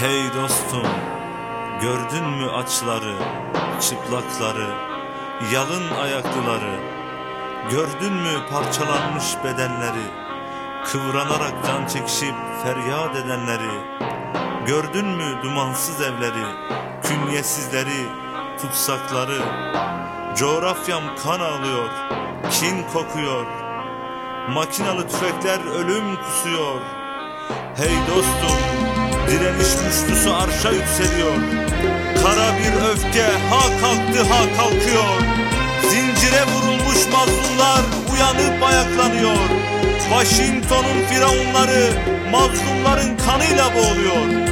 Hey dostum, gördün mü açları, çıplakları, yalın ayaklıları? Gördün mü parçalanmış bedenleri, kıvranarak can çekişip feryat edenleri? Gördün mü dumansız evleri, künyesizleri, tutsakları? Coğrafyam kan ağlıyor, kin kokuyor. Makinalı tüfekler ölüm kusuyor. Hey dostum, direniş güçlüsü arşa yükseliyor. Kara bir öfke ha kalktı ha kalkıyor. Zincire vurulmuş mazlumlar uyanıp ayaklanıyor. Washington'un firavunları mazlumların kanıyla boğuluyor.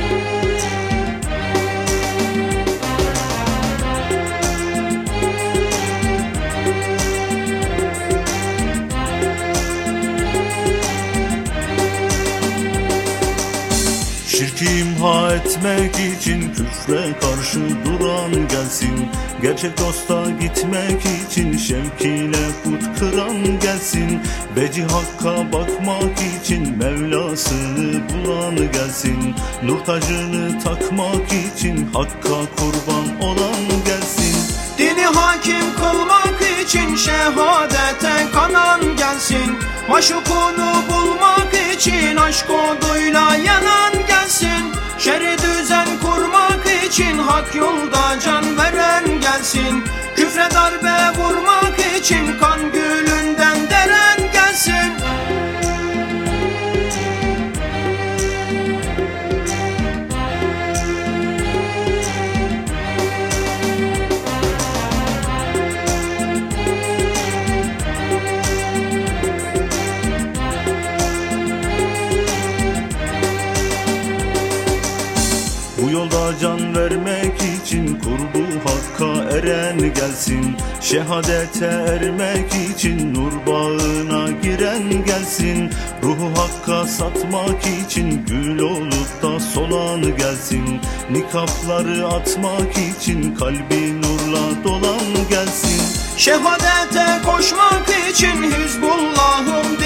İmha etmek için küfre karşı duran gelsin. Gerçek dosta gitmek için şevkiyle put kıran gelsin. Beci hakka bakmak için Mevlasını bulan gelsin. Nur tacını takmak için hakka kurban olan gelsin. Dini hakim kılmak için şehadete kanan gelsin. Maşukunu bulmak için aşk oduyla yanan hak yolda can veren gelsin. Küfre darbe vurmak için kan gülünden deren gelsin için kurbu hakka eren gelsin. Şehadete ermek için nur bağına giren gelsin. Ruhu hakka satmak için gül olup da solan gelsin. Nikapları atmak için kalbi nurla dolan gelsin. Şehadete koşmak için Hizbullah'ım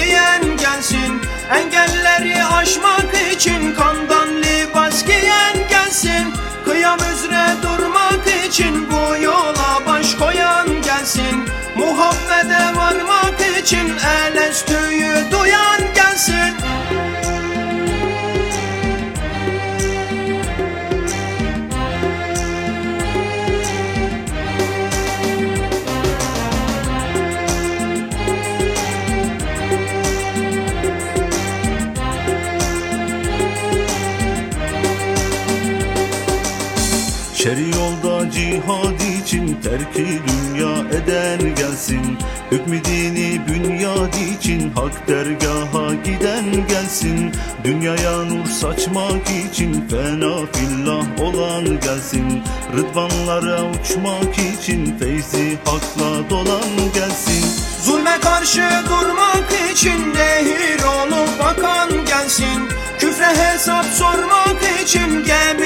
terki dünya eden gelsin. Hükmü dini bünyad için hak dergaha giden gelsin. Dünyaya nur saçmak için fena fillah olan gelsin. Rıdvanlara uçmak için feyzi hakla dolan gelsin. Zulme karşı durmak için nehir olup bakan gelsin. Küfre hesap sormak için gemileri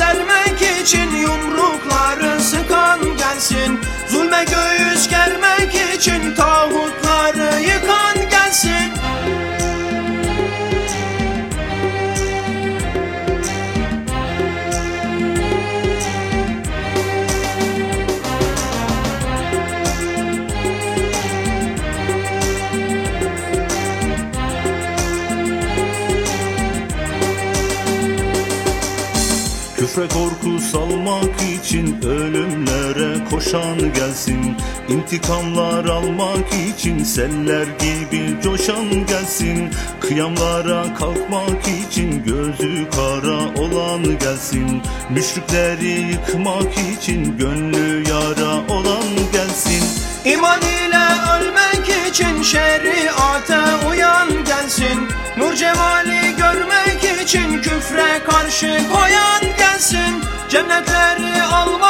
sermek için yumrukları sıkan gelsin. Zulme göğüs germek için tağutları Küfre korku salmak için ölümlere koşan gelsin. İntikamlar almak için seller gibi coşan gelsin. Kıyamlara kalkmak için gözü kara olan gelsin. Müşrikleri yıkmak için gönlü yara olan gelsin. İman ile ölmek için şeriate uyan gelsin. Nur cemali görmek için küfre karşı koyan gelsin Cennetleri almak